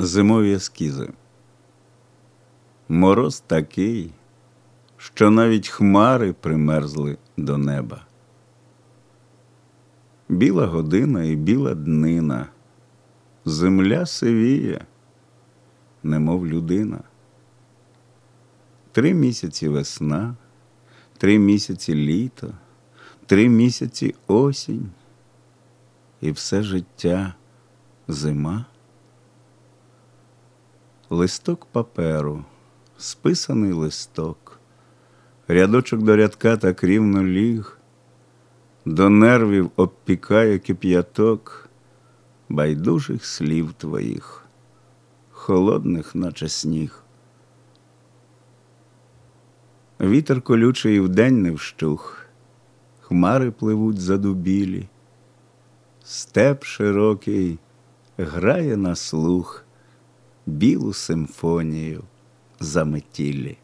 Зимові ескізи. Мороз такий, що навіть хмари примерзли до неба. Біла година і біла днина, земля сивіє, немов людина. Три місяці весна, три місяці літо, три місяці осінь, і все життя зима. Листок паперу, списаний листок, рядочок до рядка так рівно ліг, до нервів обпікає кип'яток байдужих слів твоїх, холодних, наче сніг. Вітер колючий вдень не вщух, хмари пливуть задубілі, степ широкий грає на слух білу симфонію заметілі.